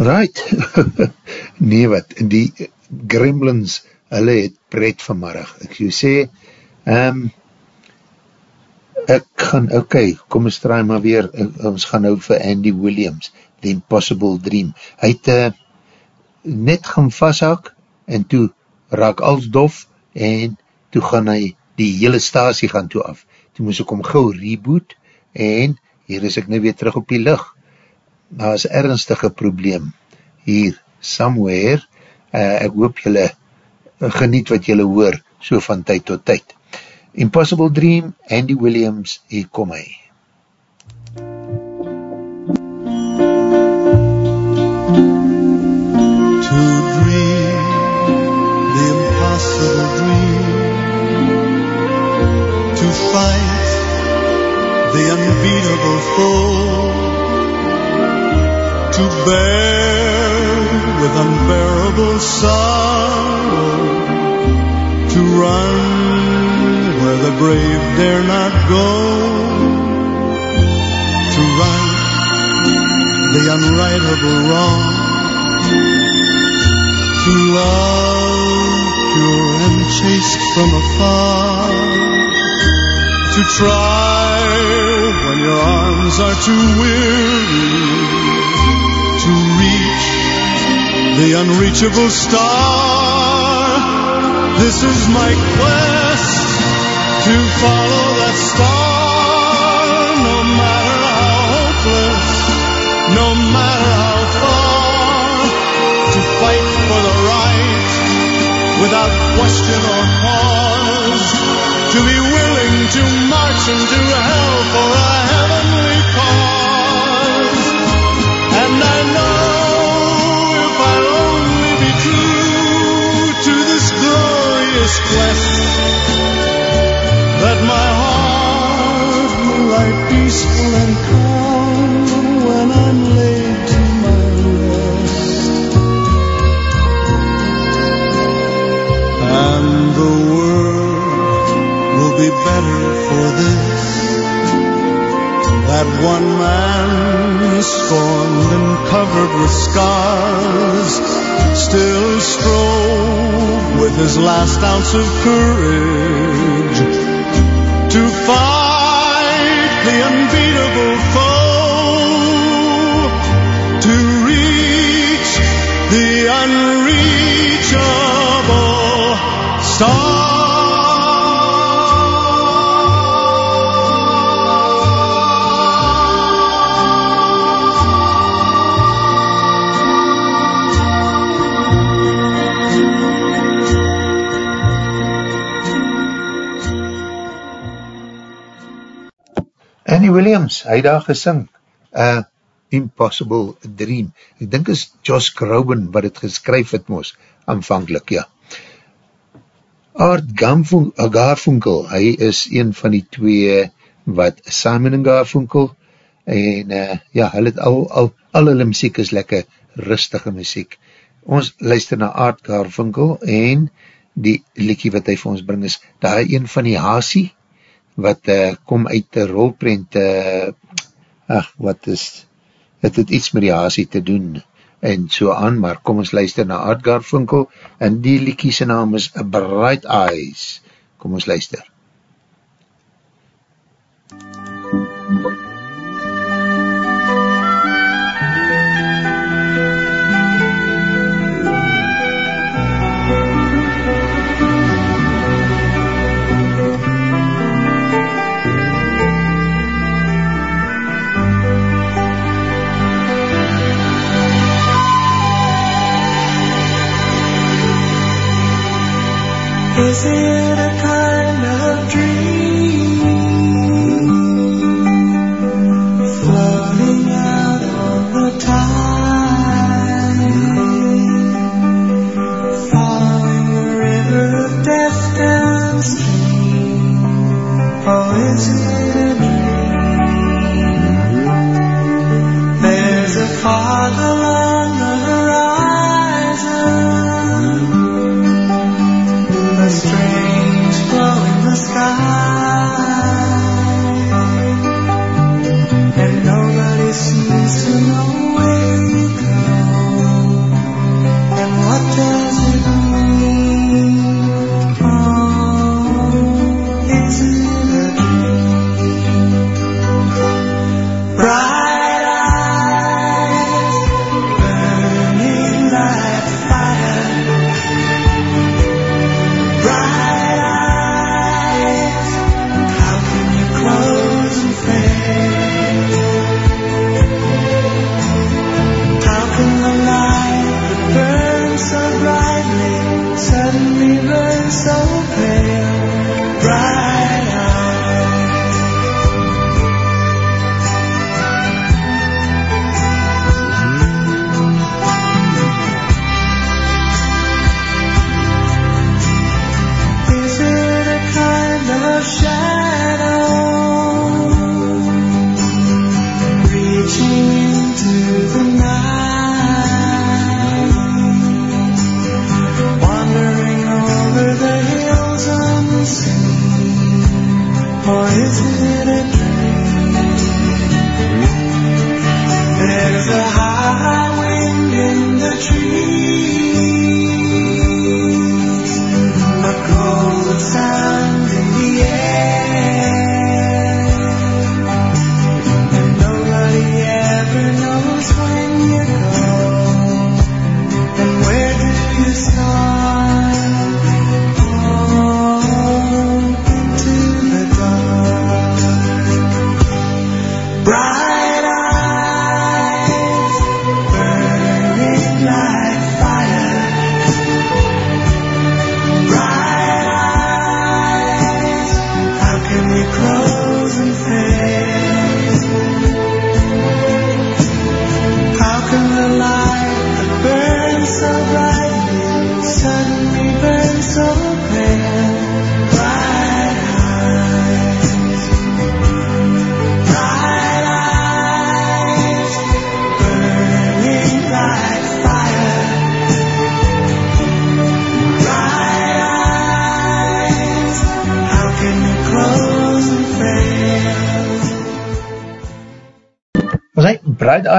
Right, nee wat, die Gremlins, hulle het pret vanmiddag. Ek jou sê, um, ek gaan, oké, okay, kom ons draai maar weer, ons gaan nou vir Andy Williams, The Impossible Dream. Hy het uh, net gaan vasthaak, en toe raak als dof, en toe gaan hy die hele stasie gaan toe af. Toe moes ek om gauw reboot, en hier is ek nou weer terug op die licht daar is ernstige probleem hier, somewhere, uh, ek hoop jylle geniet wat jylle hoor, so van tyd tot tyd. Impossible Dream, Andy Williams, hier kom hy. To dream the impossible dream To fight the unbeatable foe to bear with unbearable sorrow, to run where the brave dare not go, to right the unrightable wrong, to love pure and chaste from afar, to try when your arms are too weary the unreachable star. This is my quest to follow that star, no matter how hopeless, no matter how far, to fight for the right without question or pause, to be willing to march into hell for a heavenly cause. Glorious that my heart will lie peaceful and calm when I'm laid to my rest. And the world will be better for this that one man scorned and covered with scars still strove with his last ounce of courage to fight the unbeatable foe to reach the unreachable star Annie Williams, hy daar gesing, uh, Impossible Dream. Ek dink is Josh Groban wat het geskryf het moos, aanvankelijk, ja. Art Garfunkel, hy is een van die twee wat Simon en Garfunkel, en uh, ja, hy het al, al, al hulle muziek is lekker rustige muziek. Ons luister na Art Garfunkel, en die liekie wat hy vir ons bring is, daar een van die Hasie, wat uh, kom uit die rolprent, uh, ach, wat is, het het iets met die haasie te doen, en so aan, maar kom ons luister na Art Garfunkel, en die liekie sy naam is A Bright Eyes, kom ons luister. Is it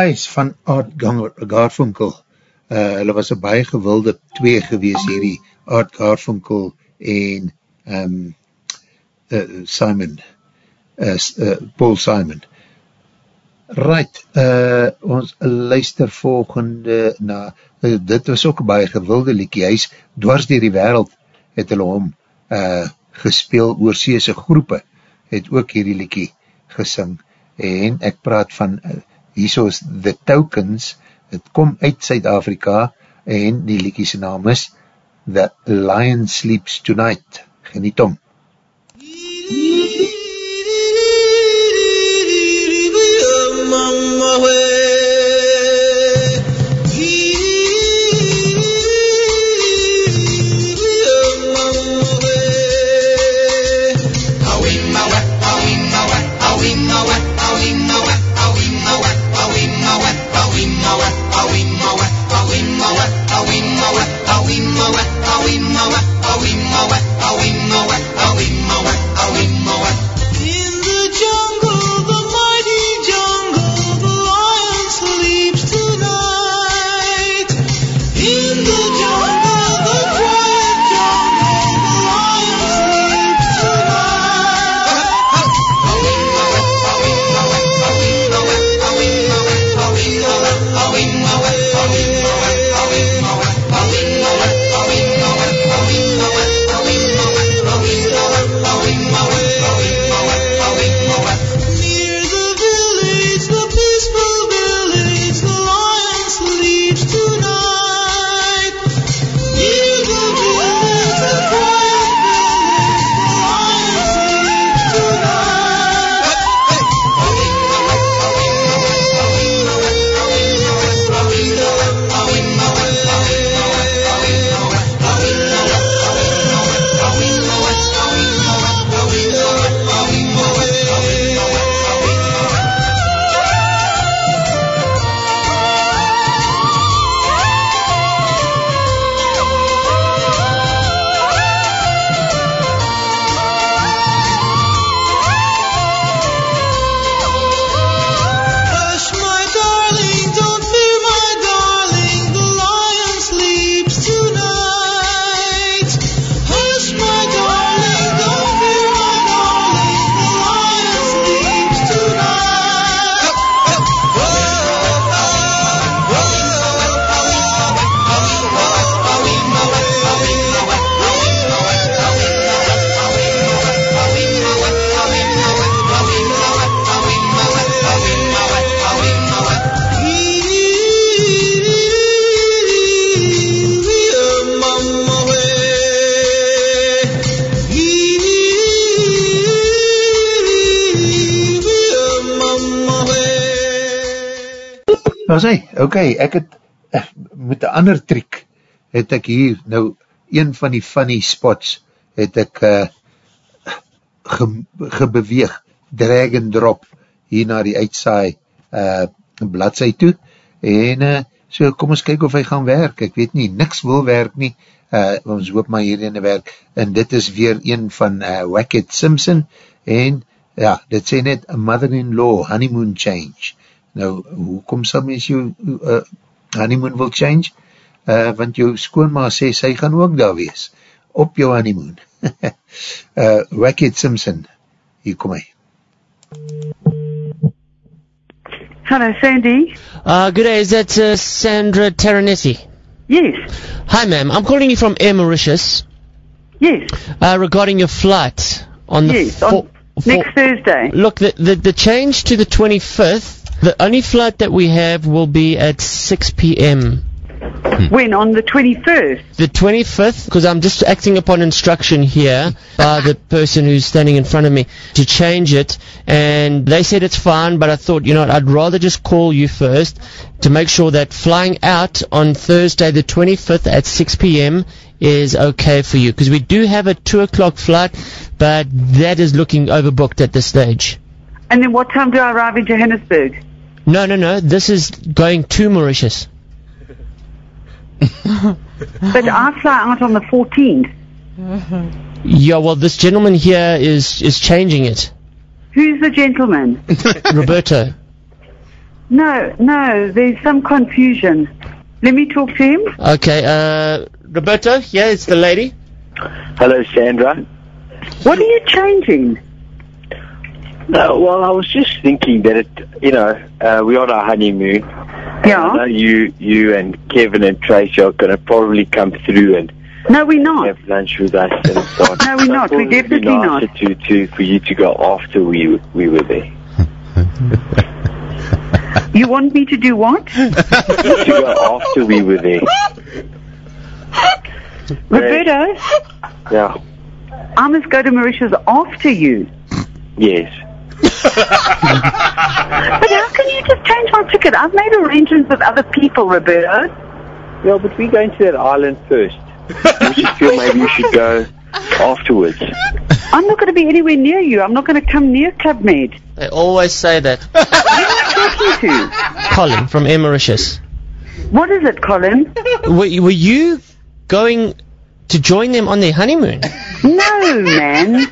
Eyes van Art Gar- Garfunkel. Uh, hulle was een baie gewilde twee gewees hierdie Art Garfunkel en um, uh, Simon, uh, uh, Paul Simon. Right, uh, ons luister volgende na, uh, dit was ook een baie gewilde liekie, hy is dwars dier die wereld, het hulle hom uh, gespeel, oorseese groepe, het ook hierdie liekie gesing, en ek praat van, uh, hierso is The Tokens, het kom uit Suid-Afrika, en die liekie sy naam is The Lion Sleeps Tonight, geniet om. In Nou sê, ok, ek het, eh, met een ander triek, het ek hier, nou, een van die funny spots, het ek uh, ge, gebeweeg, drag and drop, hier na die uitsaai uh, bladzij toe, en uh, so kom ons kyk of hy gaan werk, ek weet nie, niks wil werk nie, uh, ons hoop maar hierin werk, en dit is weer een van uh, Wackett Simpson, en ja, dit sê net, mother-in-law honeymoon change, nou, hoekom sal mens jou uh, honeymoon wil change? Uh, want jou skoonma sê, sy gaan ook daar wees, op jou honeymoon. uh, Wackett Simpson, hier kom hy. Hello, Sandy. Uh, good day, is that uh, Sandra Terranetti? Yes, Hi, ma'am. I'm calling you from Air Mauritius yes, uh, regarding your flight on the yes. On next Thursday. Look, the, the the change to the 25th. The only flight that we have will be at 6 p.m. Hmm. When? On the 21st? The 25th, because I'm just acting upon instruction here by the person who's standing in front of me to change it, and they said it's fine, but I thought, you know I'd rather just call you first to make sure that flying out on Thursday the 25th at 6 p.m. is okay for you, because we do have a 2 o'clock flight, but that is looking overbooked at this stage. And then what time do I arrive in Johannesburg? No, no, no, this is going to Mauritius. But I fly out on the 14th. Yeah, well, this gentleman here is, is changing it. Who's the gentleman? Roberto. No, no, there's some confusion. Let me talk to him. Okay, uh, Roberto, yeah, it's the lady. Hello, Sandra. What are you changing? Uh, well, I was just thinking that it, you know, uh, we're on our honeymoon. I Yeah? know you, you and Kevin and Tracy are going to probably come through and No, we're not. have lunch with us and so on. No, we're So not. We're definitely not. To, to, for you to go after we we were there. You want me to do what? to go after we were there. Roberto, Yeah. I must go to Mauritius after you. Yes. But how can you just change my ticket? I've made arrangements with other people, Roberto. Yeah, but we're going to that island first. We just feel maybe you should go afterwards. I'm not going to be anywhere near you. I'm not going to come near Club Med. They always say that. Talking to. Colin from Air Mauritius. What is it, Colin? Were, were you going to join them on their honeymoon? No, man.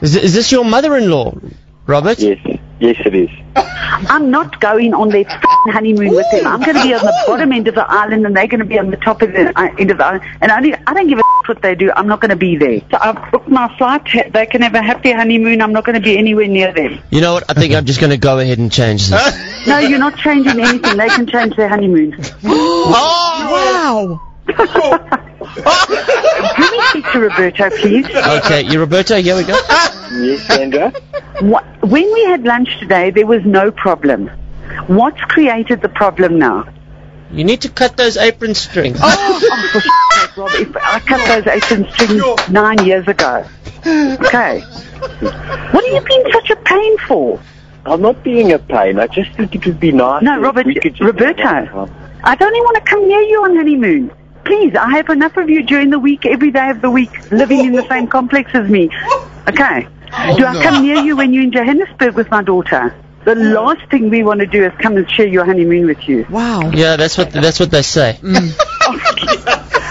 Is, is this your mother-in-law, Robert? Yes. Yes, it is. I'm not going on their f***ing honeymoon with them. I'm going to be on the bottom end of the island, and they're going to be on the top of the uh, end of the island. And I, don't- I don't give a f- what they do. I'm not going to be there. So I've booked my flight. They can have a happy honeymoon. I'm not going to be anywhere near them. You know what? I think I'm just going to go ahead and change this. No, you're not changing anything. They can change their honeymoon. Oh, wow. Can we speak to Roberto, please? Okay, you Roberto, here we go. Yes, Sandra? What, when we had lunch today, there was no problem. What's created the problem now? You need to cut those apron strings. Oh, oh for sake, Rob, if I cut those apron strings nine years ago. Okay. What are you being such a pain for? I'm not being a pain. I just think it would be nice. No, if Robert, we could just Roberto. I don't even want to come near you on honeymoon. Please, I have enough of you during the week, every day of the week, living in the same complex as me. Okay. Oh, do I come near you when you're in Johannesburg with my daughter? The oh. last thing we want to do is come and share your honeymoon with you. Wow. Yeah, that's what that's what they say. Mm.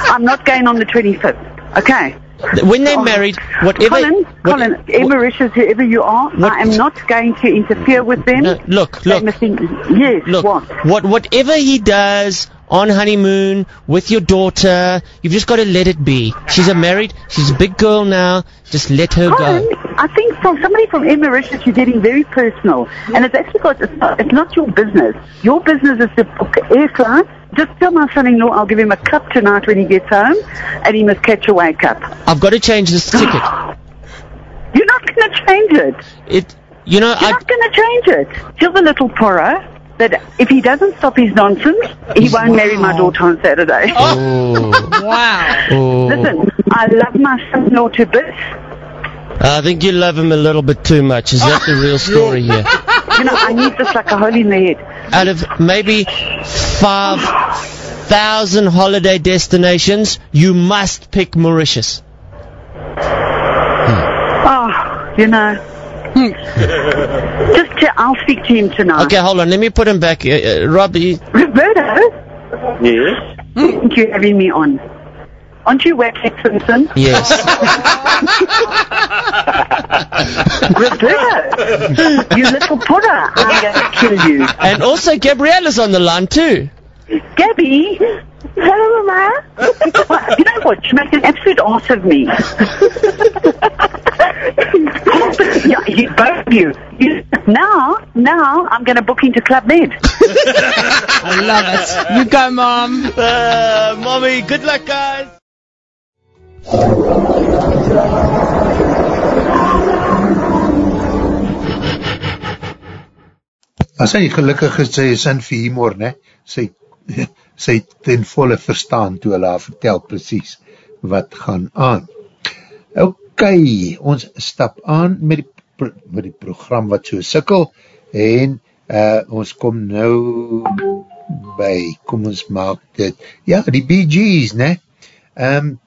I'm not going on the 25th. Okay. When they're oh. married, whatever. Colin, what- Colin, Emma Mauritius, whoever you are, What- I am not going to interfere with them. No, look, look, yes, look. what? What whatever he does on honeymoon with your daughter, you've just got to let it be. She's a married, she's a big girl now. Just let her go. I think from somebody from Emma Mauritius, you're getting very personal, and it's actually got it's not, it's not your business. Your business is to book air flights. Just tell my son-in-law I'll give him a cup tonight when he gets home, and he must catch a wake up. I've got to change this ticket. You're not going to change it. It, you know, You're I. not going to change it. Tell the little porro that if he doesn't stop his nonsense, he won't marry my daughter on Saturday. Oh, Wow. oh. Listen, I love my son-in-law to bits. I think you love him a little bit too much. Is that the real story here? You know, I need this like a hole in the head. Out of maybe five thousand holiday destinations, you must pick Mauritius. Oh, you know. Just to, I'll speak to him tonight. Okay, hold on. Let me put him back. Uh, uh, Rob, you, Roberto, Yes. thank you for having me on. Aren't you Wacky Simpson? yes. Roberto, you little putter, I'm going to kill you. and also Gabriella's on the line too. Gabby, hello, Mama. Well, you know what? You make an absolute ass of me. yeah, you, both of you. you. Now, now, I'm going to book into Club Med. I love it. You go, Mom. Uh, mommy, good luck, guys. As hy gelukkig is, sy is in vir humor, ne? Sy, sy ten volle verstaan toe hulle haar vertel precies wat gaan aan. Ok, ons stap aan met die, pro met die program wat so sikkel en uh, ons kom nou by, kom ons maak dit, ja, die Bee Gees, ne? Um,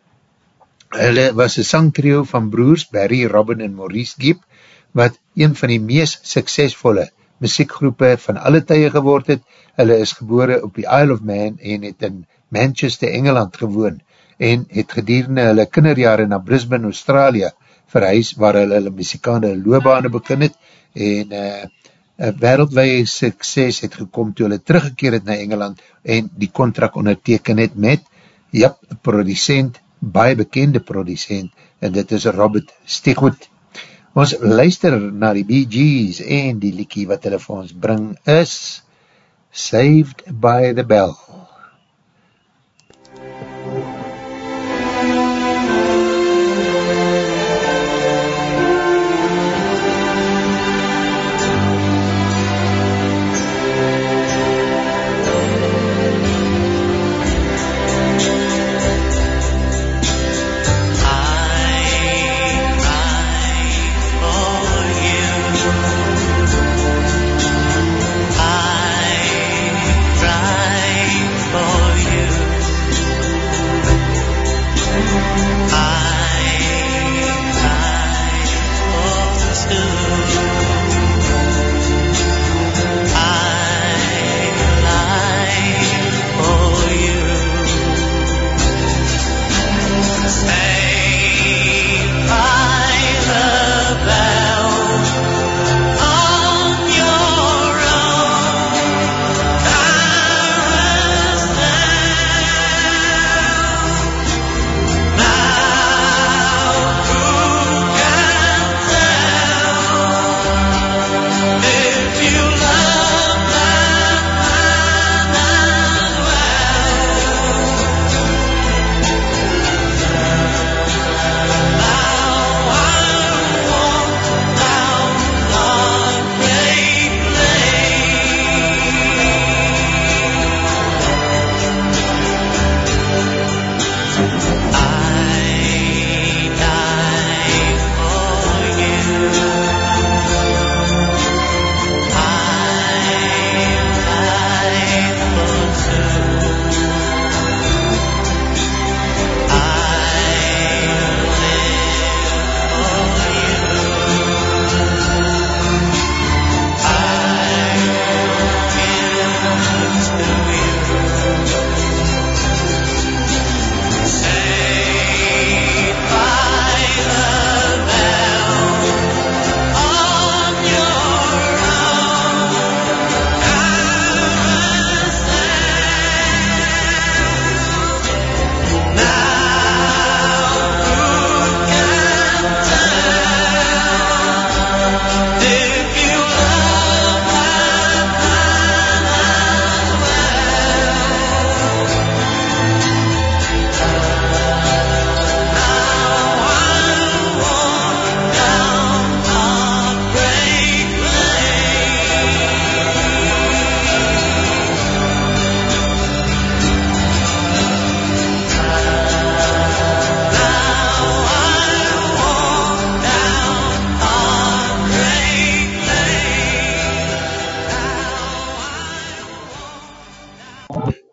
hulle was een sangtrio van broers, Barry, Robin en Maurice Gibb, wat een van die meest suksesvolle muziekgroepe van alle tye geword het. Hulle is gebore op die Isle of Man en het in Manchester, Engeland gewoon en het gedierende hulle kinderjare na Brisbane, Australië verhuis waar hulle hulle muzikane loopbane begin het en uh, wereldwee sukses het gekom toe hulle teruggekeer het na Engeland en die contract onderteken het met ja, producent, baie bekende producent en dit is Robert Steghoed Ons luister na die Bee Gees en die liekie wat hulle vir ons bring is Saved by the Bell.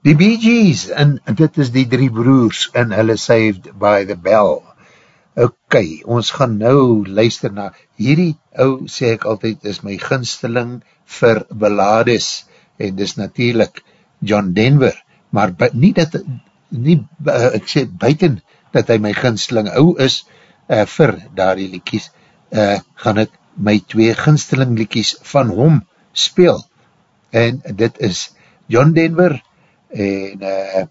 Die Bee Gees, en dit is die drie broers, en hulle saved by the bell. Ok, ons gaan nou luister na, hierdie ou sê ek altyd, is my gunsteling vir belades, en dis natuurlijk John Denver, maar nie dat, nie, uh, ek sê buiten dat hy my gunsteling ou is, uh, vir daar die liekies, uh, gaan ek my twee gunsteling liekies van hom speel, en dit is John Denver, en uh,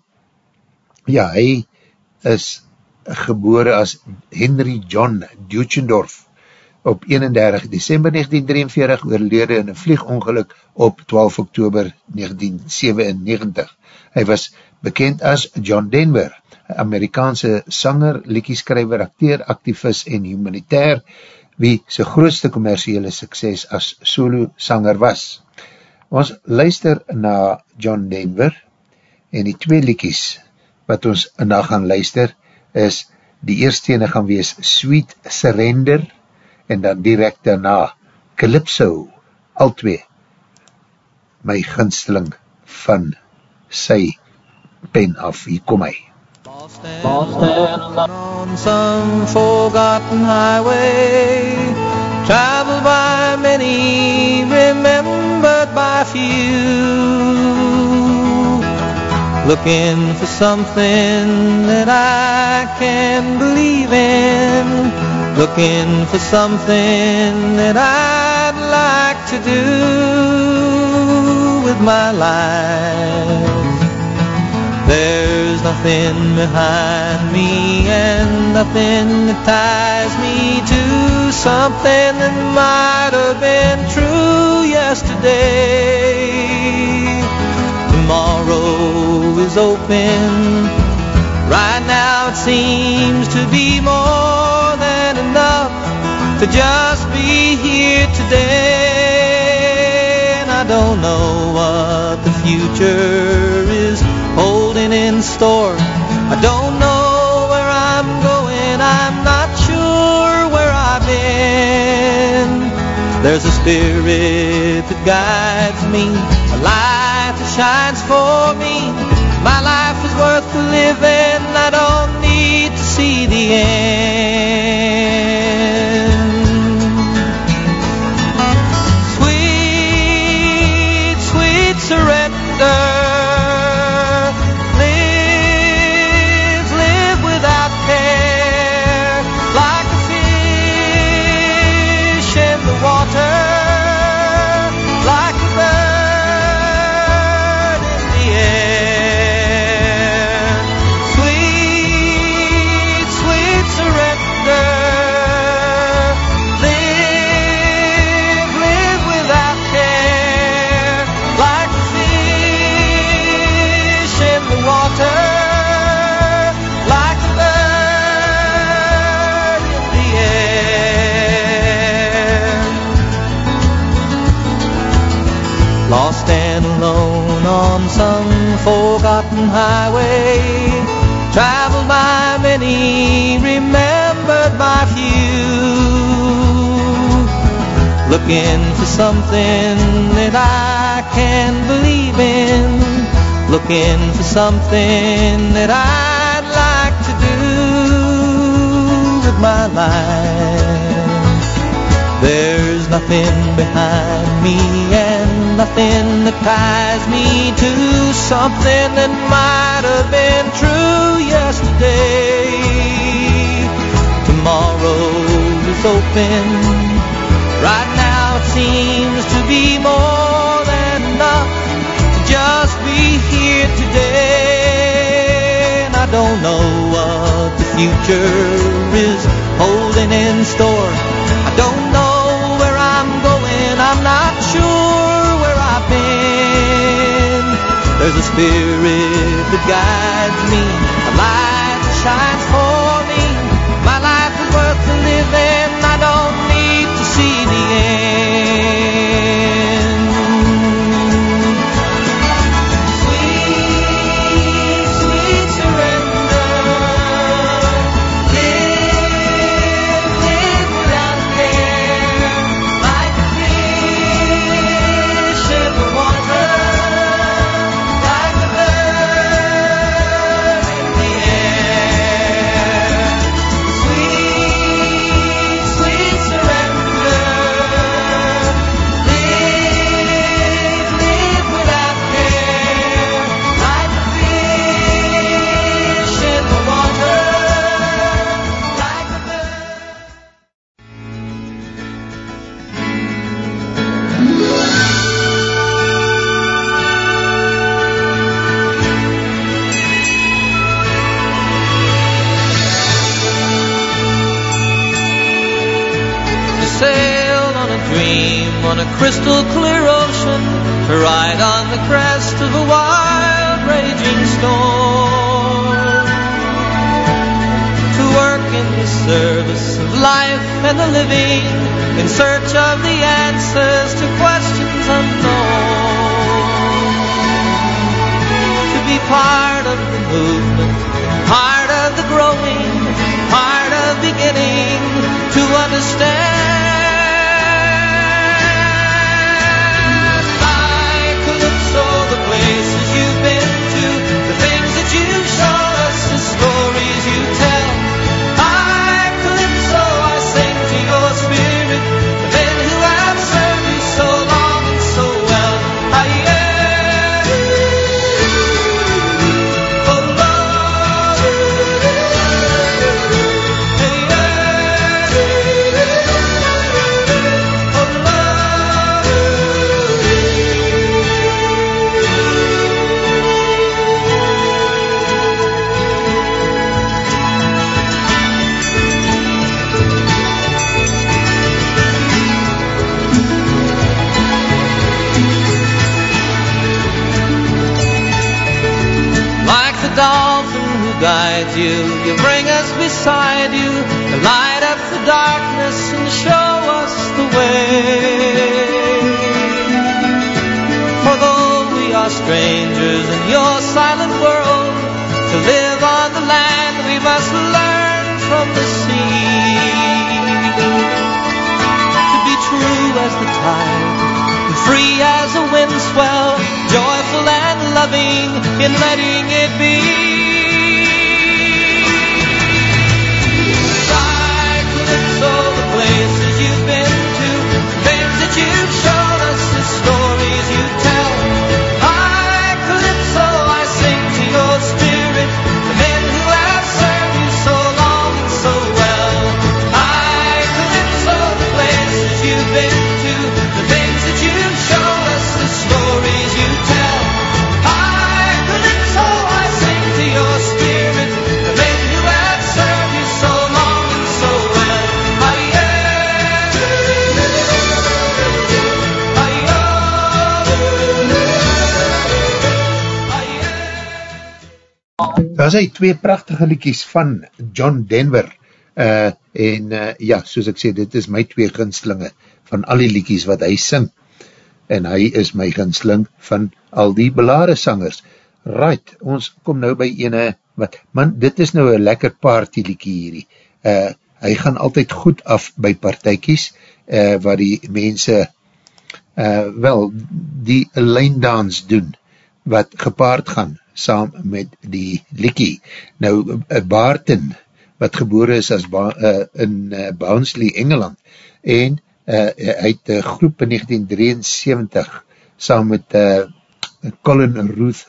ja, hy is gebore as Henry John Duchendorf op 31 december 1943 oorlede in een vliegongeluk op 12 oktober 1997. Hy was bekend as John Denver, Amerikaanse sanger, liekieskrijver, acteer, activist en humanitair, wie sy grootste commerciële sukses as solo sanger was. Ons luister na John Denver, en die twee liekies wat ons na gaan luister is, die eerste ene gaan wees Sweet Surrender en dan direct daarna Calypso, al twee. My ginsteling van sy pen af, hier kom hy. Boston on some forgotten highway Traveled by many, remembered by few Looking for something that I can believe in Looking for something that I'd like to do with my life there's nothing behind me and nothing that ties me to something that might have been true yesterday. Tomorrow is open. Right now it seems to be more than enough to just be here today. And I don't know what the future is holding in store. I don't know where I'm going, I'm not sure where I've been. There's a spirit that guides me, shines for me. My life is worth living, I don't need to see the end. Highway, traveled by many, remembered by few looking for something that I can believe in, looking for something that I'd like to do with my life. There's nothing behind me and nothing that ties me to something that might have been true yesterday. Tomorrow is open Right now it seems to be more than enough to just be here today. And I don't know what the future is holding in store. I don't There's a spirit that guides me, a light that shines for me. My life is worth living. I don't need to see the end. Daar is hy twee prachtige liedjies van John Denver uh, en uh, ja, soos ek sê, dit is my twee ginslinge van al die liedjies wat hy sing en hy is my ginsling van al die belare sangers. Right, ons kom nou by ene, wat, man, dit is nou een lekker party liedjie hierdie. Uh, hy gaan altyd goed af by partijkies, uh, waar die mense, uh, wel, die lijndans doen, wat gepaard gaan saam met die Likkie. Nou, uh, Barton, wat gebore is as ba uh, in uh, Bounsley, Engeland, en uh, hy het een groep in 1973 saam met uh, Colin Ruth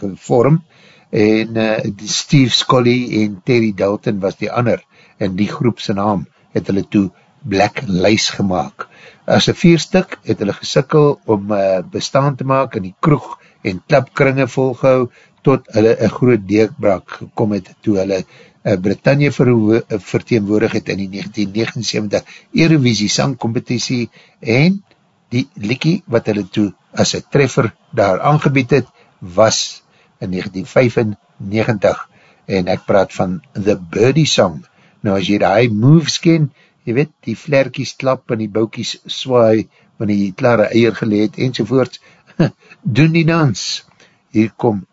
gevorm, en uh, Steve Scully en Terry Dalton was die ander, en die groepse naam het hulle toe Black Lice gemaakt. As een vierstuk het hulle gesikkel om uh, bestaan te maak in die kroeg en klapkringe volgehou, tot hulle een groot deekbraak gekom het, toe hulle uh, Britannia ver, verteenwoordig het in die 1979 Eurovisie sangcompetitie en die liekie wat hulle toe as een treffer daar aangebied het, was in 1995 en ek praat van The Birdie Song. Nou as jy die moves ken, jy weet, die flerkies klap en die boukies swaai, wanneer jy klare eier geleed enzovoorts, doen die dans. Hier kom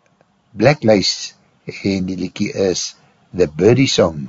Blacklist en die liekie is The Birdie Song.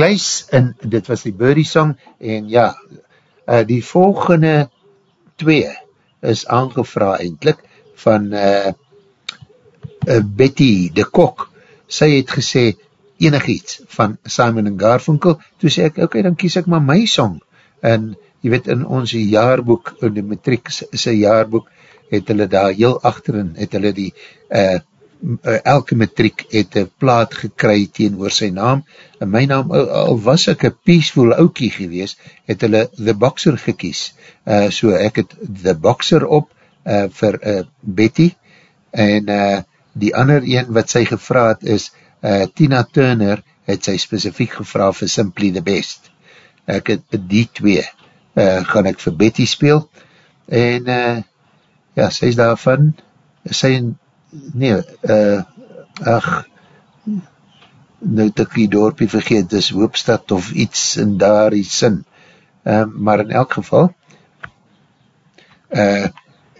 Lace, en dit was die Birdie song, en ja, uh, die volgende twee is aangevra eindelijk van uh, uh, Betty de Kok. Sy het gesê enig iets van Simon en Garfunkel, toe sê ek, oké, okay, dan kies ek maar my song. En jy weet, in ons jaarboek, in die matriek sy jaarboek, het hulle daar heel achterin, het hulle die uh, elke matriek het een plaat gekry teen oor sy naam, en my naam, al, al was ek een peaceful oukie gewees, het hulle The Boxer gekies, uh, so ek het The Boxer op, uh, vir uh, Betty, en uh, die ander een wat sy gevraad is, uh, Tina Turner, het sy specifiek gevra vir Simply the Best. Ek het die twee, uh, gaan ek vir Betty speel, en uh, ja, sy is daarvan, sy nee, uh, ach, nou het ek die dorpie vergeet, dis Hoopstad of iets in daar die sin. Uh, maar in elk geval, uh,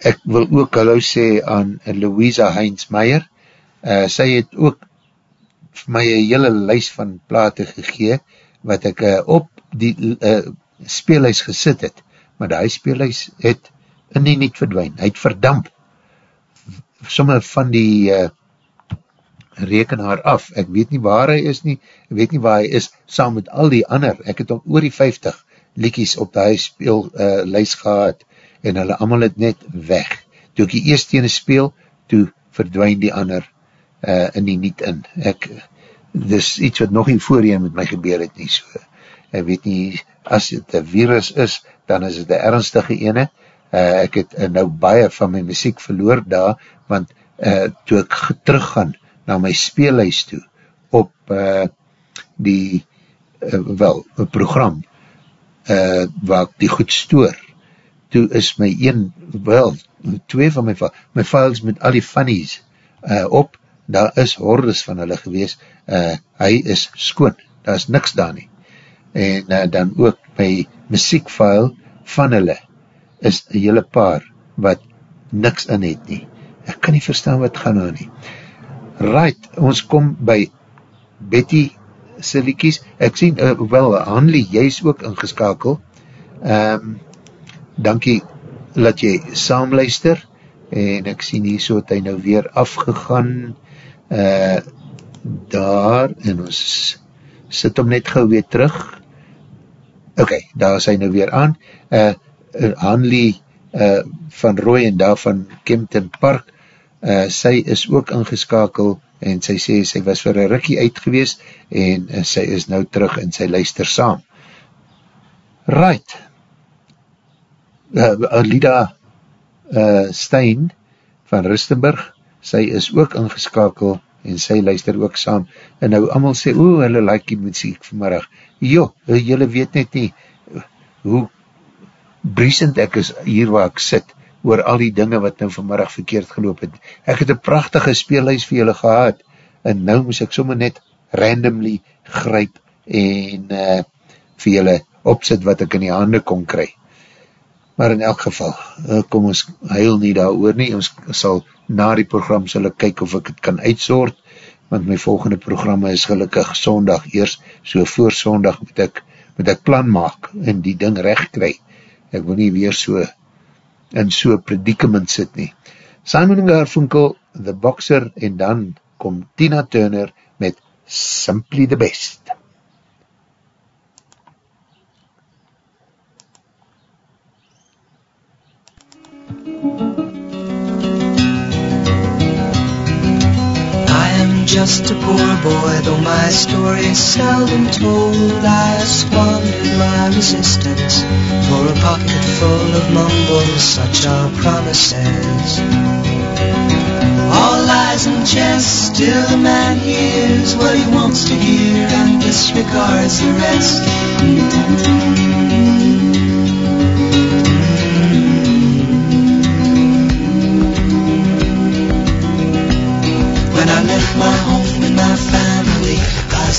ek wil ook hallo sê aan Louisa Heinz Meyer, uh, sy het ook vir my een hele lys van plate gegee, wat ek uh, op die uh, speelhuis gesit het, maar die speelhuis het in die niet verdwijn, hy het verdamp, somme van die uh, rekenaar af, ek weet nie waar hy is nie, ek weet nie waar hy is, saam met al die ander, ek het ook oor die 50 liekies op die speel uh, lys gehad, en hulle allemaal het net weg, toe ek die eerste ene speel, toe verdwijn die ander uh, in die niet in, ek, dis iets wat nog nie voorheen met my gebeur het nie, so, ek weet nie, as het een virus is, dan is het een ernstige ene, uh, ek het uh, nou baie van my muziek verloor daar, want uh, toe ek teruggaan na my speelhuis toe, op uh, die, uh, wel, program, uh, waar ek die goed stoor, toe is my een, wel, twee van my files, my files met al die funnies uh, op, daar is hordes van hulle gewees, uh, hy is skoon, daar is niks daar nie, en uh, dan ook my muziekfile van hulle, is een hele paar wat niks in het nie. Ek kan nie verstaan wat gaan nou nie. Right, ons kom by Betty Siliekies. Ek sien, uh, wel, Hanley, jy is ook ingeskakel. Um, dankie dat jy saamluister en ek sien hier so het hy nou weer afgegaan uh, daar en ons sit hom net gauw weer terug. Ok, daar is hy nou weer aan. Uh, uh, Hanley uh, van Roy en daar van Kempton Park, uh, sy is ook ingeskakel en sy sê sy was vir een rikkie uit gewees en uh, sy is nou terug en sy luister saam. Right. Uh, Alida uh, Stein van Rustenburg, sy is ook ingeskakel en sy luister ook saam en nou allemaal sê, oe, hulle like die muziek vanmiddag. Jo, julle weet net nie hoe briesend ek is hier waar ek sit, oor al die dinge wat nou vanmiddag verkeerd geloop het. Ek het een prachtige speelhuis vir julle gehad, en nou moes ek sommer net randomly gryp en uh, vir julle opzit wat ek in die hande kon kry. Maar in elk geval, uh, kom ons huil nie daar oor nie, ons sal na die program sal ek kyk of ek het kan uitsoort, want my volgende programma is gelukkig sondag eers, so voor sondag moet ek, moet ek plan maak en die ding recht kry ek wil nie weer so in so predicament sit nie. Simon Garfunkel, The Boxer, en dan kom Tina Turner met Simply the Best. Just a poor boy, though my story is seldom told. I squandered my resistance for a pocket full of mumbles, such are promises. All lies and jest, still the man hears what he wants to hear and disregards the rest.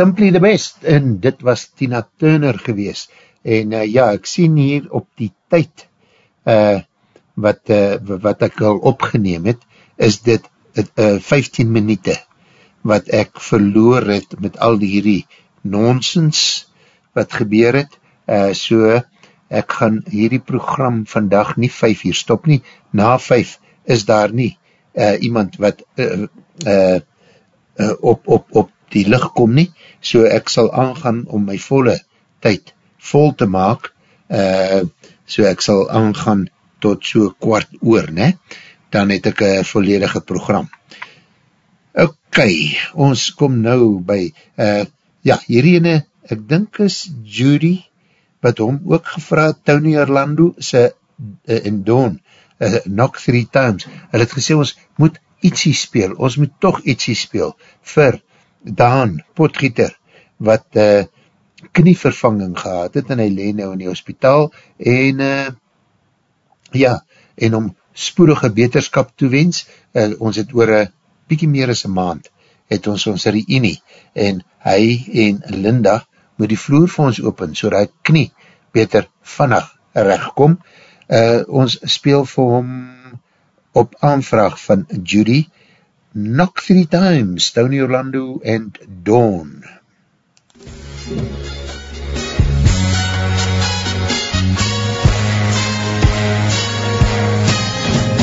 Simply the Best, en dit was Tina Turner gewees, en uh, ja, ek sien hier op die tyd, uh, wat, uh, wat ek al opgeneem het, is dit uh, 15 minute, wat ek verloor het met al die nonsens wat gebeur het, uh, so ek gaan hierdie program vandag nie 5 uur stop nie, na 5 is daar nie uh, iemand wat uh, uh, uh, op, op, op die licht kom nie, so ek sal aangaan om my volle tyd vol te maak, uh, so ek sal aangaan tot so kwart oor, ne? dan het ek een volledige program. Ok, ons kom nou by, uh, ja, hierine, ek dink is Judy, wat hom ook gevra, Tony Orlando, sy uh, in Dawn, uh, knock three times, hy het gesê, ons moet ietsie speel, ons moet toch ietsie speel, vir Daan, potgieter, wat uh, knievervanging gehad het, en hy leen nou in die hospitaal, en uh, ja, en om spoedige beterskap toewens, uh, ons het oor een bykie meer as een maand, het ons ons reunie, en hy en Linda moet die vloer vir ons open, so dat knie beter vannig rechtkom. Uh, ons speel vir hom op aanvraag van Judy, Knock Three Times, Tony Orlando and Dawn.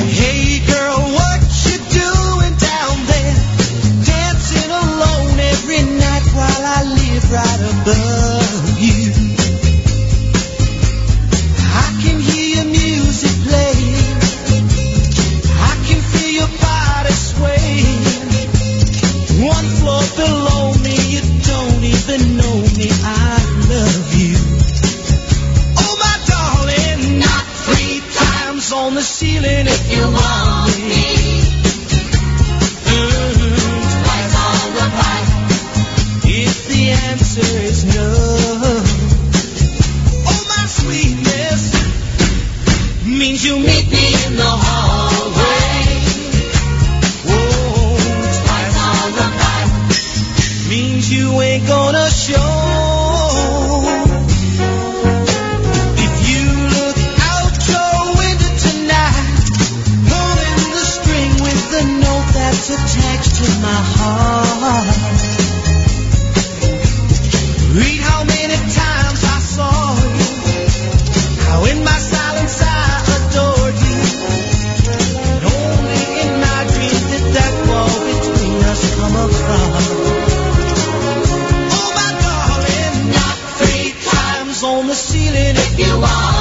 Hey girl, what you doing down there? Dancing alone every night while I live right above if you want me. The pipe if the answer is no. Oh my sweetness means you meet me on the ceiling if you want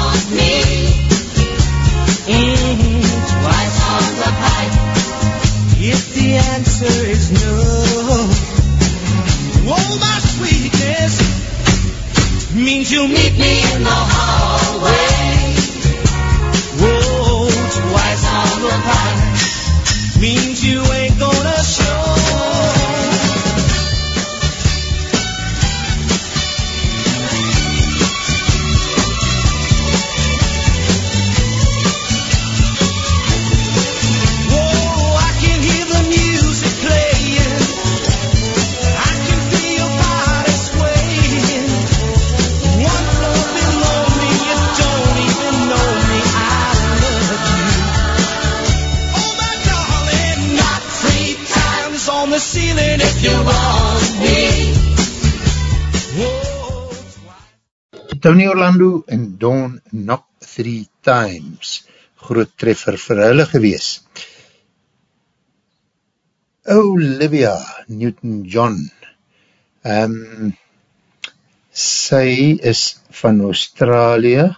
Tony Orlando en Dawn Knock Three Times, groot treffer vir hulle gewees. Olivia Newton-John, um, sy is van Australië,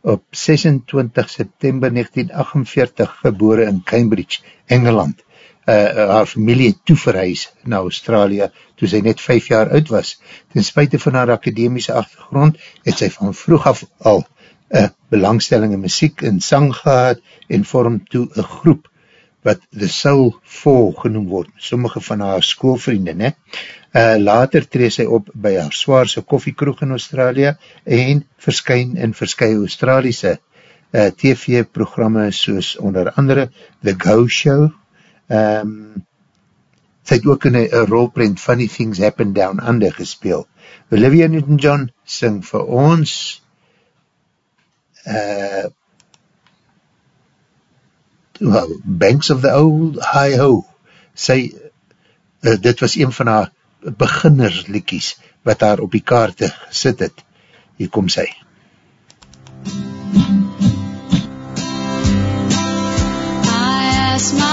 op 26 September 1948 gebore in Cambridge, Engeland. Uh, haar familie het toeverhuis na Australië toe sy net 5 jaar oud was. Ten spuite van haar akademiese achtergrond het sy van vroeg af al uh, belangstelling in muziek en sang gehad en vorm toe een groep wat The Soul Four genoem word. Sommige van haar schoolvrienden, ne? Uh, later tree sy op by haar zwaarse koffiekroeg in Australië en verskyn in verskye Australiese uh, TV-programme soos onder andere The Go Show, um, sy het ook in een rolprint Funny Things Happen Down Under gespeel. Olivia Newton-John sing vir ons uh, well, Banks of the Old High Ho. Sy, uh, dit was een van haar beginnerslikies wat haar op die kaarte gesit het. Hier kom sy. I asked my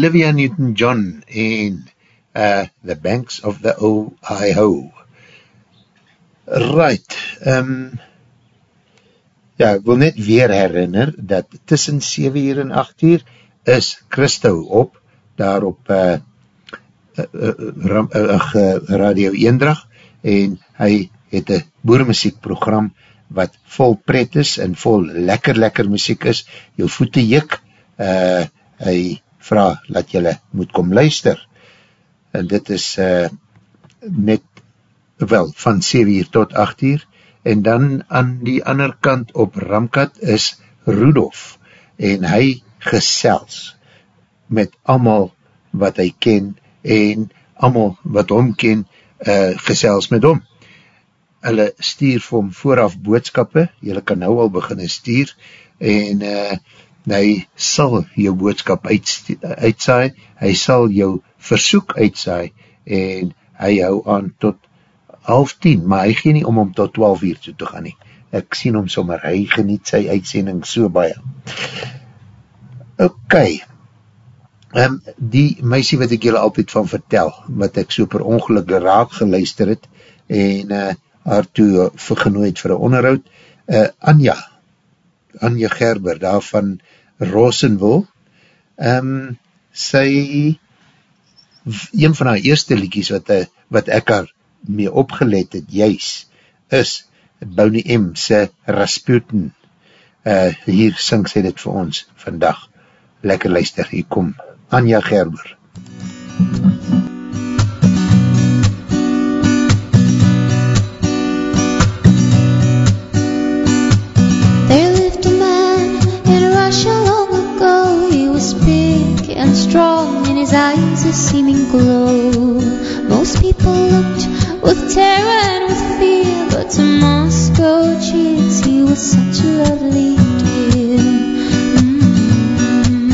Olivia Newton-John en uh, The Banks of the Ohio. Right, um, ja, ek wil net weer herinner dat tussen 7 uur en 8 uur is Christo op, daar op uh, uh, uh, uh, uh, Radio Eendrag en hy het een boermuziekprogram wat vol pret is en vol lekker lekker muziek is, jou voete jik, uh, hy vraag dat jylle moet kom luister. En dit is uh, net, wel, van 7 uur tot 8 uur, en dan aan die ander kant op Ramkat is Rudolf, en hy gesels met amal wat hy ken, en amal wat hom ken, uh, gesels met hom. Hulle stuur vir hom vooraf boodskappe, jylle kan nou al beginne stuur, en uh, hy sal jou boodskap uitsaai, hy sal jou versoek uitsaai, en hy hou aan tot half tien, maar hy gee nie om om tot twaalf uur toe te gaan nie. Ek sien hom sommer, hy geniet sy uitsending so baie. Ok, um, die meisie wat ek julle altyd van vertel, wat ek so per ongeluk raak geluister het, en uh, haar toe vergenooi het vir een onderhoud. Uh, Anja, Anja Gerber, daar van Rosenville, um, sy, een van haar eerste liedjes wat, uh, wat ek haar mee opgelet het, juist, is Bonnie M. se Rasputin. Uh, hier sing sy dit vir ons vandag. Lekker luister, hier kom Anja Gerber. There strong, in his eyes a seeming glow. Most people looked with terror and with fear, but to Moscow cheers, he was such a lovely dear. Mm.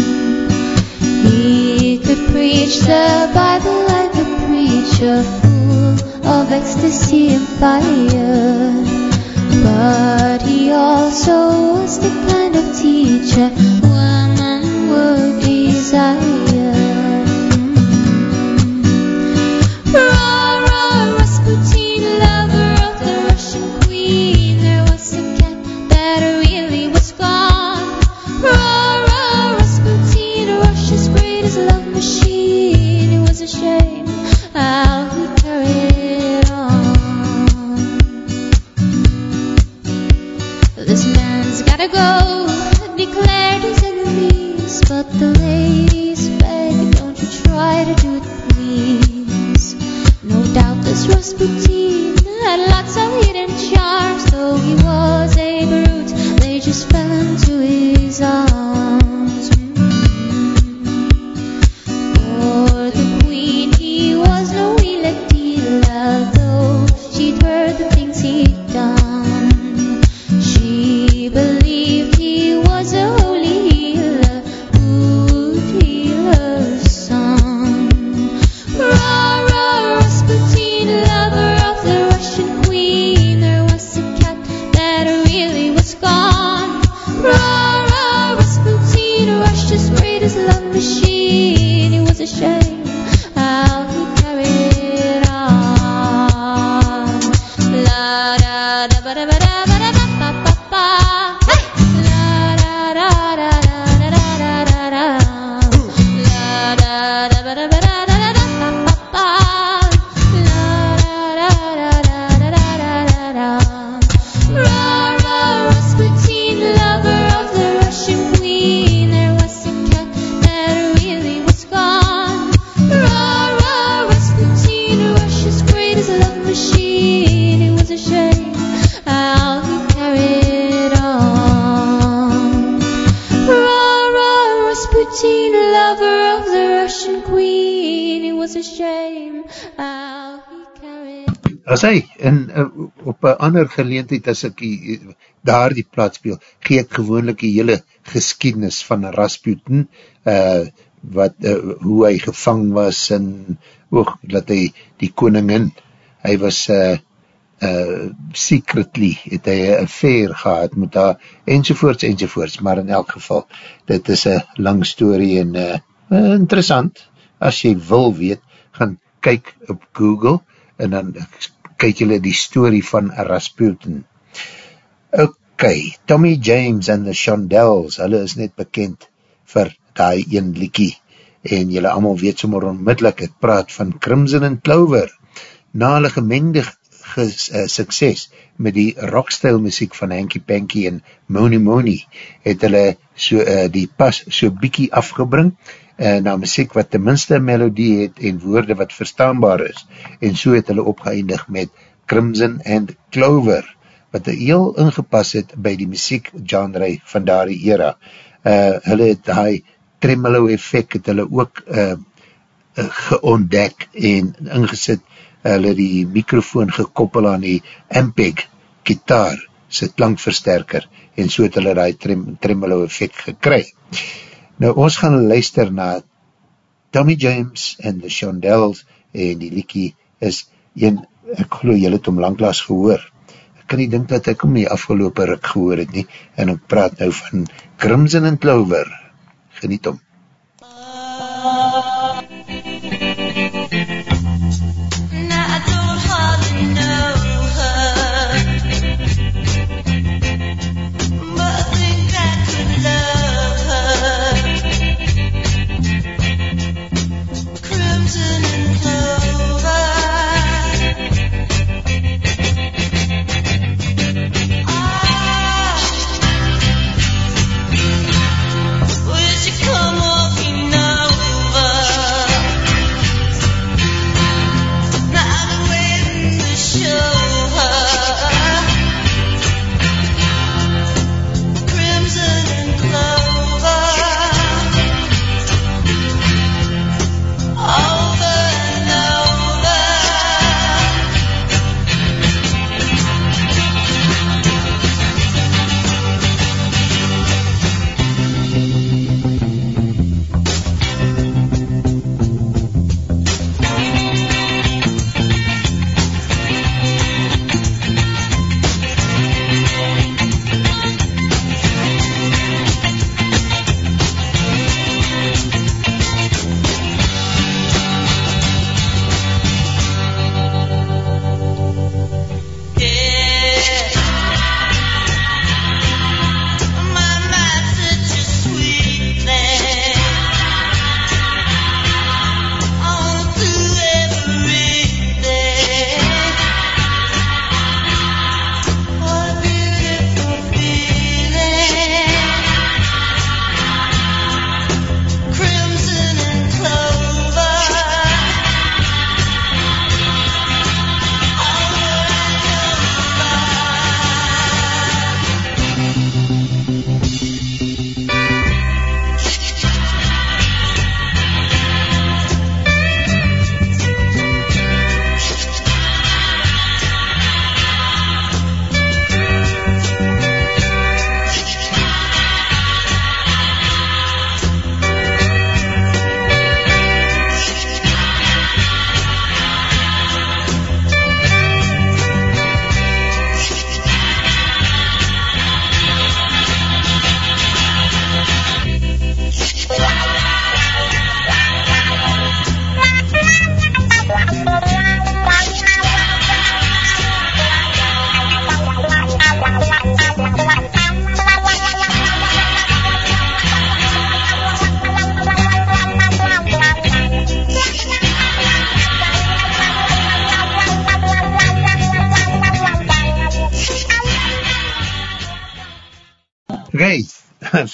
He could preach the Bible like a preacher, full of ecstasy and fire. But he also was the kind of teacher women would desire. Ander geleentheid as ek die, daar die plaats speel, gee ek gewoonlik die hele geschiedenis van Rasputin, uh, wat, uh, hoe hy gevang was, en ook dat hy die koningin, hy was uh, uh, secretly, het hy een affair gehad met haar, enzovoorts, enzovoorts, maar in elk geval, dit is een lang story en uh, interessant, as jy wil weet, gaan kyk op Google, en dan kyk julle die story van Rasputin. Ok, Tommy James en the Shondells, hulle is net bekend vir die een liekie, en julle allemaal weet sommer onmiddellik, ek praat van Crimson and Clover. Na hulle gemengde ges, uh, sukses met die rockstyle muziek van Hanky Panky en Moni Moni, het hulle so, uh, die pas so bykie afgebring, uh, na muziek wat tenminste melodie het en woorde wat verstaanbaar is, en so het hulle opgeëindig met Crimson and Clover, wat heel ingepas het by die muziek genre van daardie era. Uh, hulle het die tremolo effect het hulle ook uh, uh, geontdek en ingesit, hulle die microfoon gekoppel aan die Ampeg gitaar, sy klankversterker, en so het hulle die trem, tremolo effect gekry. Nou, ons gaan luister na Tommy James en the Shondells en die liekie is een, ek geloof jy het om langklaas gehoor. Ek kan nie dink dat ek om die afgelopen ruk gehoor het nie en ek praat nou van Crimson and Clover. Geniet om.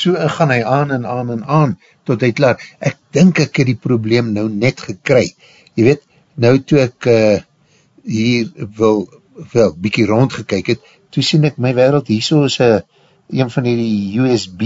So gaan hy aan en aan en aan, tot hy klaar. Ek dink ek het die probleem nou net gekry. Je weet, nou toe ek uh, hier wil, wel, bykie rondgekyk het, toe sien ek my wereld, hier so is uh, een van die USB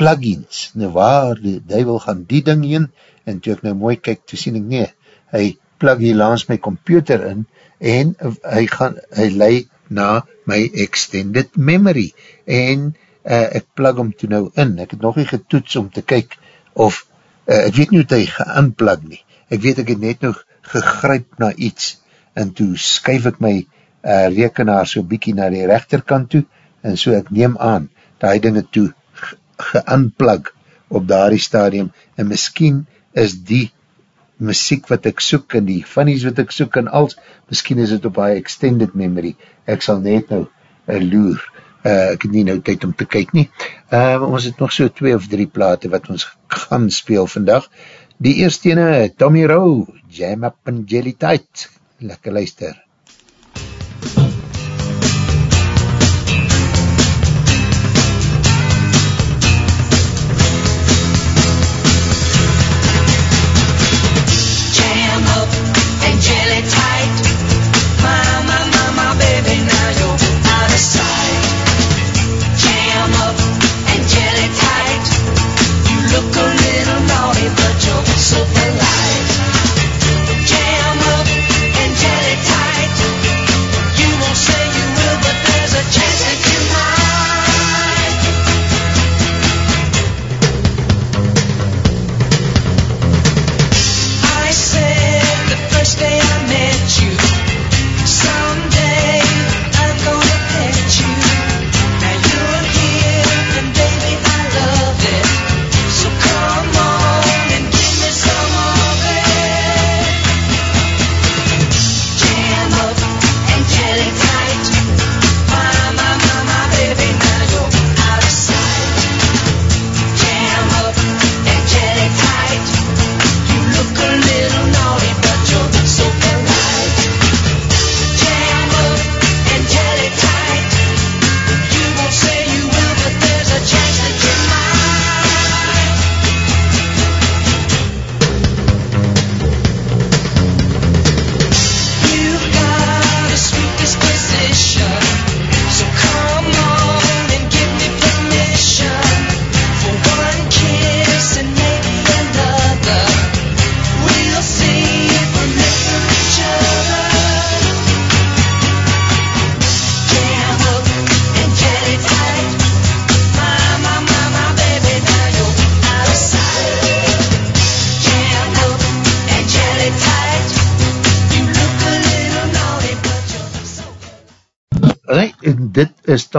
plugins, nou waar die duivel gaan die ding heen, en toe ek nou mooi kyk, toe sien ek nie, hy plug hier langs my computer in, en hy gaan, hy lei na my extended memory, en uh, ek plug hom toe nou in, ek het nog nie getoets om te kyk, of, uh, ek weet nie hoe hy geunplug nie, ek weet ek het net nog gegryp na iets, en toe skuif ek my uh, rekenaar so bykie na die rechterkant toe, en so ek neem aan, dat hy dinge toe geunplug op daardie stadium, en miskien is die muziek wat ek soek, en die funnies wat ek soek, en als, miskien is het op hy extended memory, ek sal net nou uh, loer, uh, ek het nie nou tyd om te kyk nie, uh, ons het nog so twee of drie plate wat ons gaan speel vandag, die eerste ene, Tommy Rowe, Jam Up and Jelly Tight, lekker luister.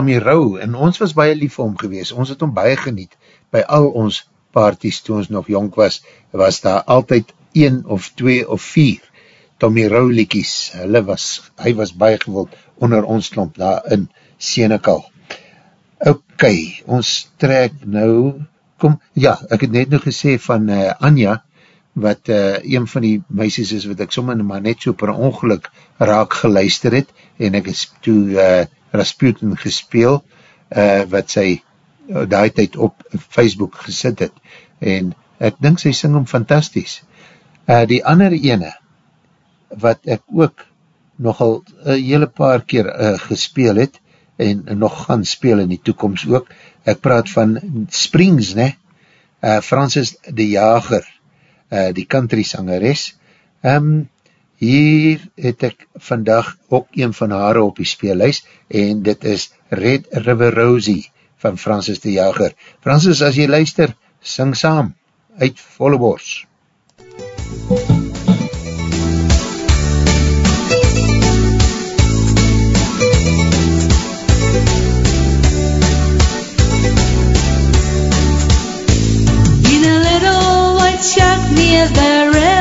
Tommy Rowe, en ons was baie lief vir hom gewees, ons het hom baie geniet, by al ons parties toe ons nog jong was, was daar altyd een of twee of vier Tommy Rowe liekies, hulle was, hy was baie gewild onder ons klomp daar in Senekal. Ok, ons trek nou, kom, ja, ek het net nog gesê van uh, Anja, wat uh, een van die meisjes is wat ek sommer maar net so per ongeluk raak geluister het, en ek is toe uh, Rasputin gespeel, uh, wat sy uh, daai tyd op Facebook gesit het, en ek dink sy sing hom fantasties. Uh, die ander ene, wat ek ook nogal een hele paar keer uh, gespeel het, en nog gaan speel in die toekomst ook, ek praat van Springs, ne? Uh, Francis de Jager, uh, die country sangeres. Um, hier het ek vandag ook een van haar op die speelhuis, en dit is Red River Rosie van Francis de Jager. Francis, as jy luister, sing saam, uit volle bors. In a little white shack near the river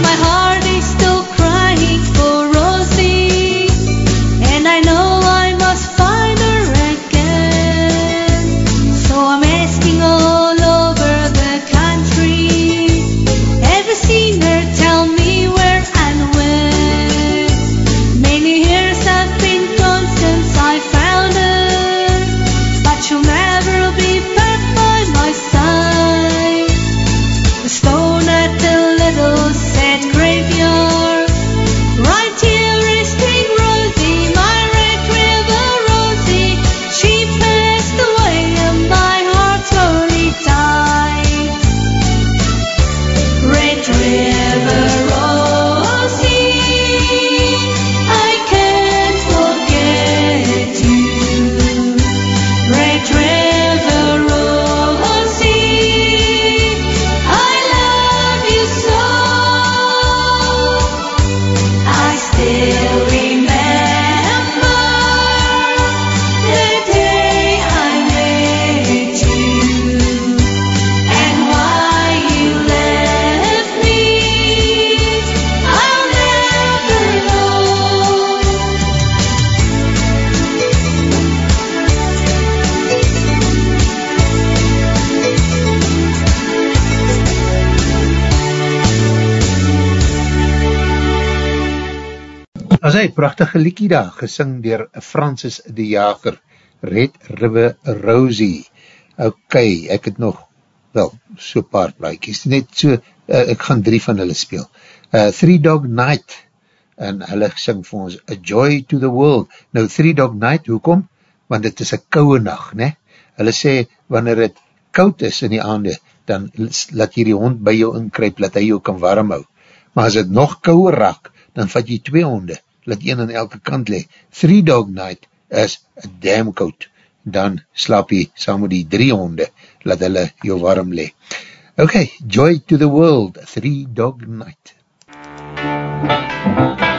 My heart prachtige liekie daar, gesing dier Francis de Jager, Red River Rosie. Ok, ek het nog, wel, so paar plaatjes, net so, uh, ek gaan drie van hulle speel. Uh, Three Dog Night, en hulle sing vir ons, A Joy to the World. Nou, Three Dog Night, hoekom? Want het is een kouwe nacht, ne? Hulle sê, wanneer het koud is in die aande, dan laat jy die hond by jou inkryp, laat hy jou kan warm hou. Maar as het nog kouwe raak, dan vat jy twee honde, laat een aan elke kant le. Three Dog Night is damn koud. Dan slaap jy saam met die drie honde, laat hulle jou warm le. Ok, Joy to the World, Three Dog Night. Jeremiah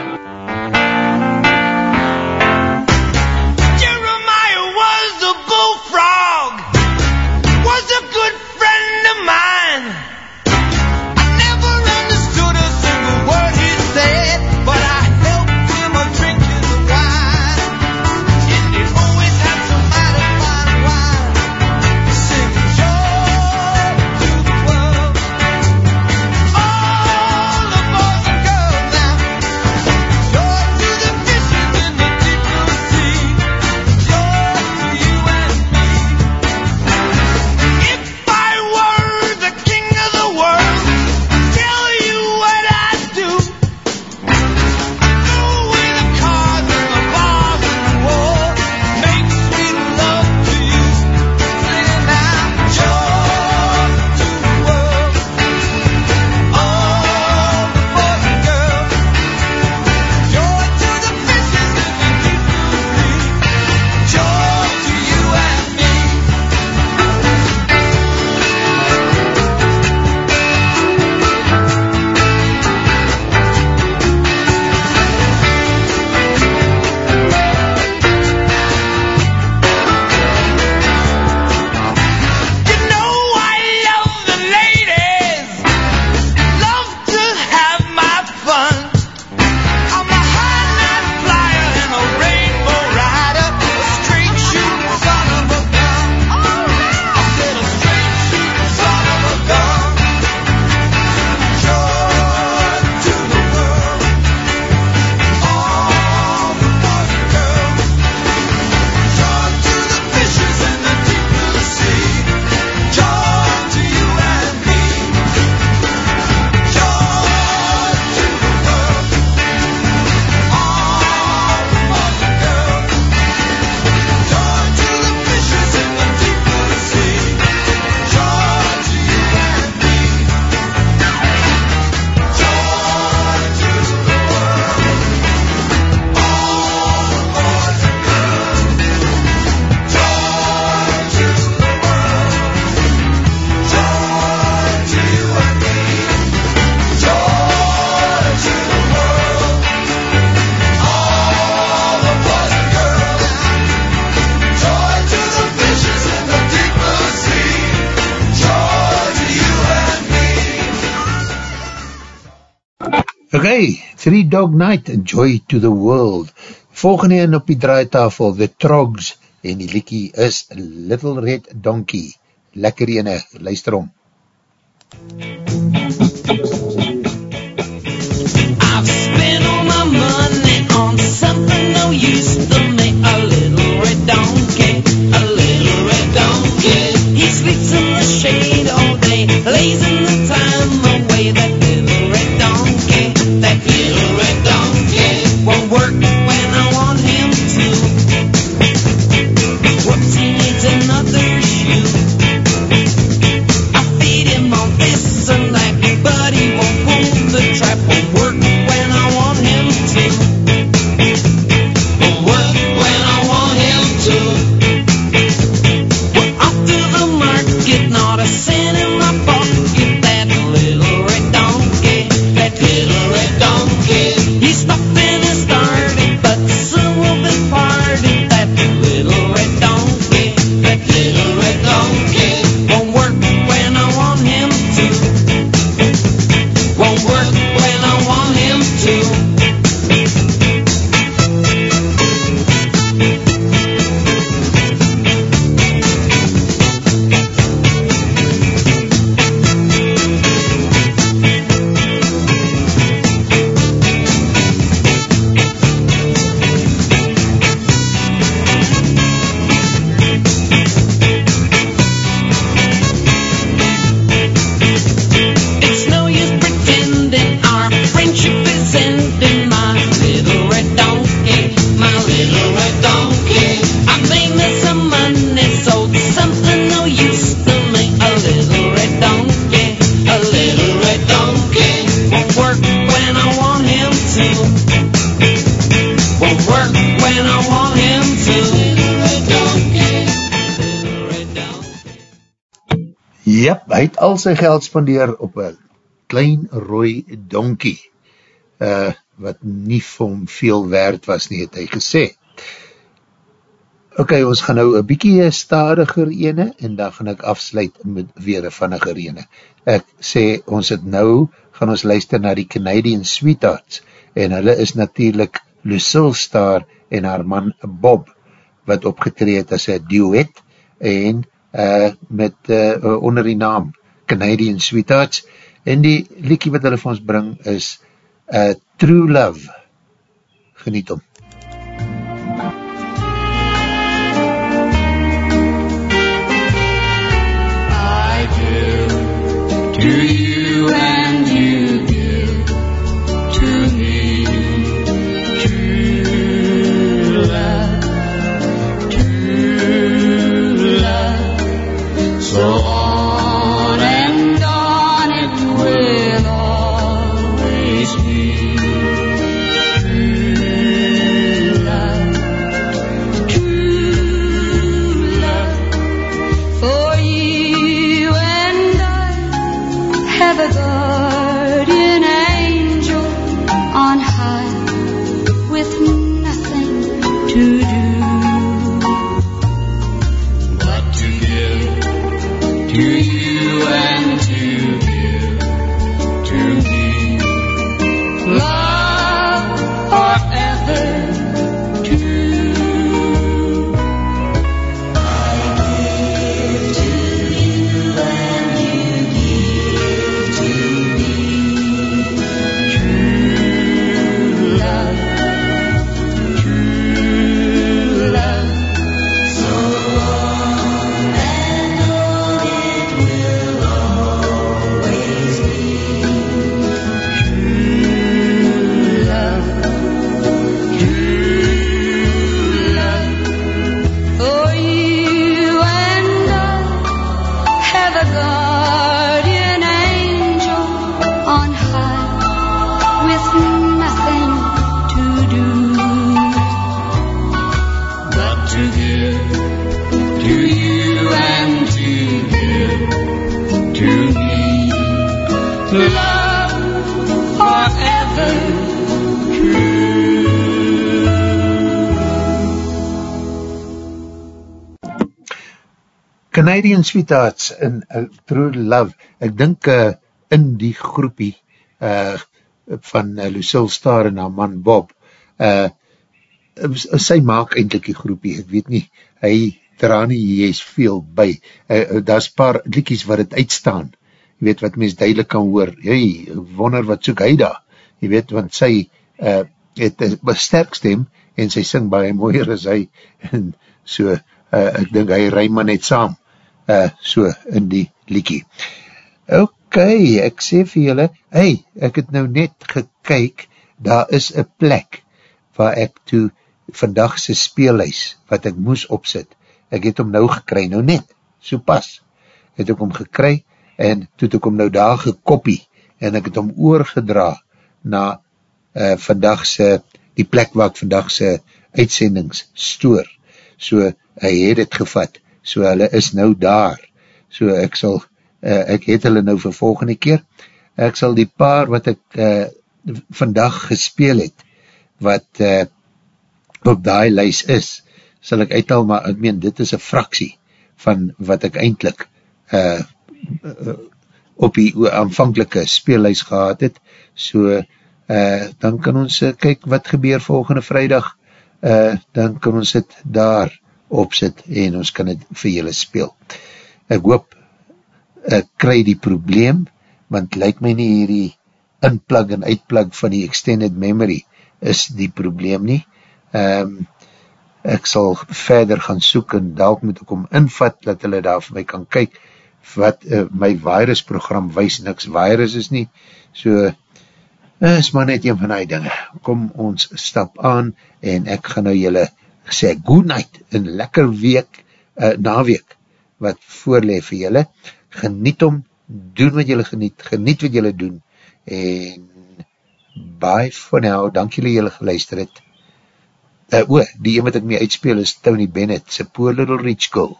Trog Night en Joy to the World. Volgende een op die draaitafel, The Trogs, en die liekie is Little Red Donkey. Lekker ene, luister om. MUZIEK sy geld spandeer op een klein rooi donkie, uh, wat nie vir hom veel werd was nie, het hy gesê. Ok, ons gaan nou een bykie stadiger ene, en dan gaan ek afsluit met weer een vanniger ene. Ek sê, ons het nou, gaan ons luister na die Canadian Sweethearts, en hulle is natuurlijk Lucille Star en haar man Bob, wat opgetreed as een duet, en uh, met uh, onder die naam Canadian Sweethearts en die liekie wat hulle vir ons bring is uh, True Love. Geniet om. I do to you and Golden Sweethearts in uh, True Love, ek dink uh, in die groepie uh, van uh, Lucille Star en haar man Bob, uh, uh, sy maak eindelijk die groepie, ek weet nie, hy dra nie jy is veel by, uh, uh daar is paar liekies wat het uitstaan, jy weet wat mens duidelik kan hoor, hey, wonder wat soek hy daar, jy weet, want sy uh, het een sterk stem en sy sing baie mooier as hy en so, uh, ek dink hy rij maar net saam uh, so in die liekie. Ok, ek sê vir julle, hey, ek het nou net gekyk, daar is een plek, waar ek toe vandagse speelhuis, wat ek moes opsit, ek het hom nou gekry, nou net, so pas, het ek hom gekry, en toe het ek hom nou daar gekopie, en ek het hom oorgedra, na uh, vandagse, die plek waar ek vandagse uitsendings stoor, so hy het het gevat, so hulle is nou daar, so ek sal, uh, ek het hulle nou vir volgende keer, ek sal die paar wat ek uh, vandag gespeel het, wat uh, op die lys is, sal ek uithaal, maar ek meen, dit is een fraksie van wat ek eindelijk uh, uh, op die aanvankelike speellys gehad het, so uh, dan kan ons uh, kyk wat gebeur volgende vrijdag, uh, dan kan ons het daar opzit en ons kan het vir julle speel. Ek hoop, ek kry die probleem, want lyk my nie hierdie inplug en uitplug van die extended memory is die probleem nie. Um, ek sal verder gaan soek en dalk moet ek om invat, dat hulle daar vir my kan kyk, wat uh, my virusprogram wees, niks virus is nie, so is maar net een van die dinge. Kom ons stap aan en ek gaan nou julle sê good night, een lekker week, uh, naweek, wat voorleef vir julle, geniet om, doen wat julle geniet, geniet wat julle doen, en bye for now, dank julle julle geluister het. Uh, o, die een wat ek mee uitspeel is Tony Bennett, sy poor little rich girl.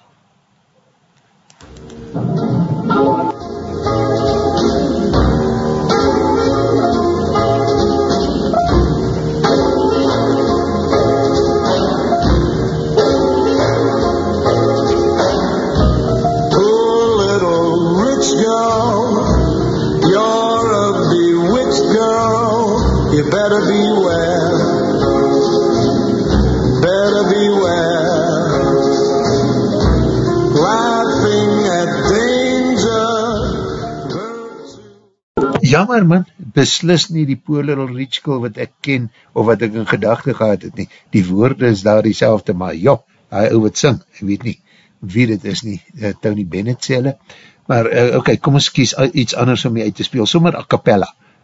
Jammer man, beslis nie die poor little rich girl wat ek ken, of wat ek in gedachte gehad het nie, die woorde is daar die selfde, maar ja, hy ou wat sing, ek weet nie, wie dit is nie, uh, Tony Bennett sê hulle, maar uh, ok, kom ons kies iets anders om jy uit te speel, sommer a cappella,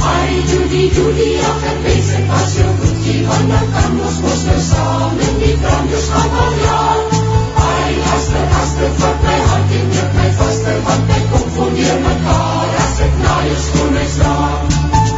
Ai Judy Judy ag en wens ek was jou goedjie want dan kan ons mos nou saam in die branders gaan baljaar. Ai Aster Aster vat my hand en druk my vaster want ek kom vol deur mekaar as ek na jou skoene slaap.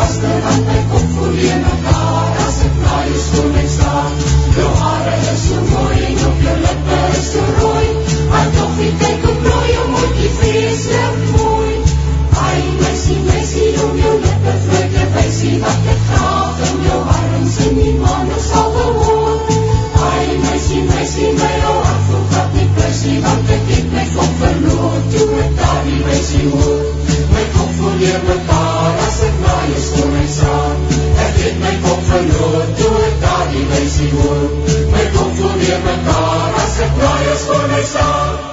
Aster aan my kop voorheen mekaar As ek na jou skoon en staan Jou haare is so mooi en op jou lippe is so rooi Maar toch die kyk op nou jou mondkie vreeslik mooi Ai meisie, meisie, om jou lippe vroeie weisie Wat ek graag in jou arms in die maan nog sal behoor Ai meisie, meisie, my jou hart voel gat nie pleisie Want ek het my kop verloor toe ek daar die meisie hoor My kop voel hier mekaar verloor tot daardie meisie hoor. My kom voor weer mekaar as ek braai is voor my saak.